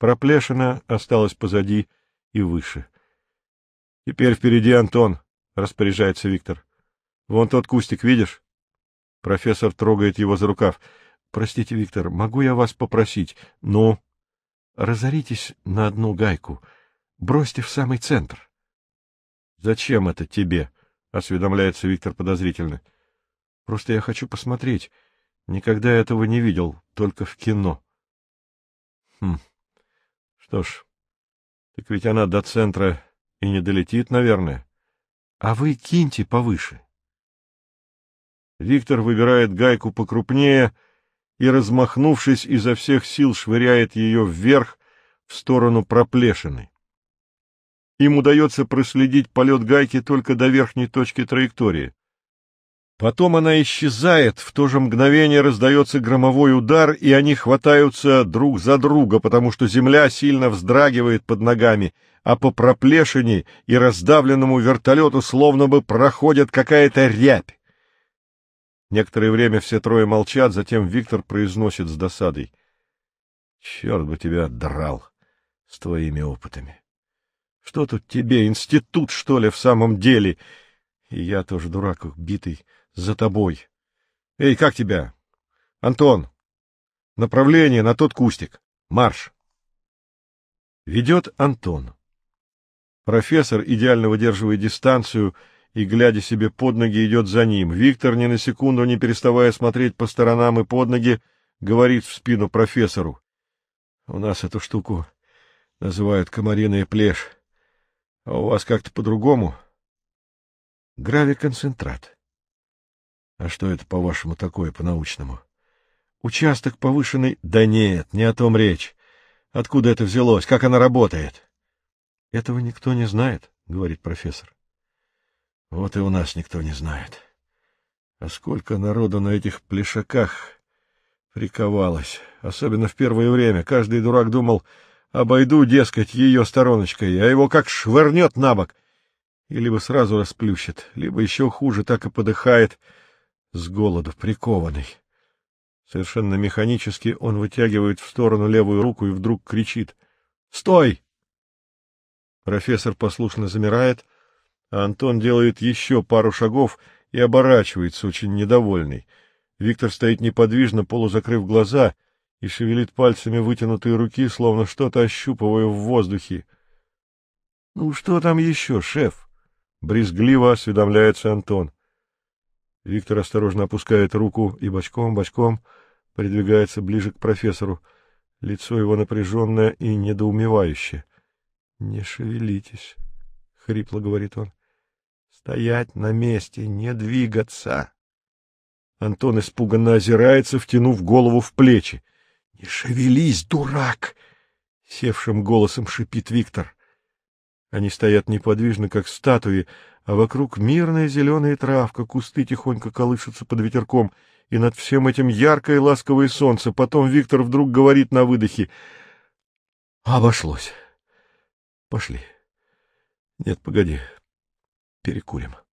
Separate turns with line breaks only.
Проплешина осталась позади и выше. — Теперь впереди Антон, — распоряжается Виктор. — Вон тот кустик, видишь? Профессор трогает его за рукав. — Простите, Виктор, могу я вас попросить? — Ну? — Разоритесь на одну гайку. Бросьте в самый центр. — Зачем это тебе? — осведомляется Виктор подозрительно. — Просто я хочу посмотреть. Никогда этого не видел, только в кино. — Хм. Что ж, так ведь она до центра и не долетит, наверное. А вы киньте повыше. Виктор выбирает гайку покрупнее и, размахнувшись изо всех сил, швыряет ее вверх в сторону проплешины. Им удается проследить полет гайки только до верхней точки траектории. Потом она исчезает, в то же мгновение раздается громовой удар, и они хватаются друг за друга, потому что земля сильно вздрагивает под ногами, а по проплешине и раздавленному вертолету словно бы проходит какая-то рябь. Некоторое время все трое молчат, затем Виктор произносит с досадой. — Черт бы тебя драл с твоими опытами. Что тут тебе, институт, что ли, в самом деле? И я тоже дурак, битый за тобой. Эй, как тебя? Антон, направление на тот кустик. Марш. Ведет Антон. Профессор идеально выдерживает дистанцию и, глядя себе под ноги, идет за ним. Виктор, ни на секунду не переставая смотреть по сторонам и под ноги, говорит в спину профессору. — У нас эту штуку называют комариная плешь, а у вас как-то по-другому. — Гравиконцентрат. А что это, по-вашему, такое по-научному? Участок повышенный... Да нет, не о том речь. Откуда это взялось? Как она работает? Этого никто не знает, говорит профессор. Вот и у нас никто не знает. А сколько народу на этих плешаках приковалось, особенно в первое время. Каждый дурак думал, обойду, дескать, ее стороночкой, а его как швырнет на бок. И либо сразу расплющит, либо еще хуже, так и подыхает — с голоду, прикованный. Совершенно механически он вытягивает в сторону левую руку и вдруг кричит «Стой!». Профессор послушно замирает, а Антон делает еще пару шагов и оборачивается, очень недовольный. Виктор стоит неподвижно, полузакрыв глаза, и шевелит пальцами вытянутые руки, словно что-то ощупывая в воздухе. — Ну, что там еще, шеф? — брезгливо осведомляется Антон. Виктор осторожно опускает руку и бочком-бочком придвигается ближе к профессору. Лицо его напряженное и недоумевающее. — Не шевелитесь, — хрипло говорит он. — Стоять на месте, не двигаться. Антон испуганно озирается, втянув голову в плечи. — Не шевелись, дурак! — севшим голосом шипит Виктор. Они стоят неподвижно, как статуи, а вокруг мирная зеленая травка, кусты тихонько колышутся под ветерком, и над всем этим яркое ласковое солнце. Потом Виктор вдруг говорит на выдохе. — Обошлось. Пошли. Нет, погоди. Перекурим. —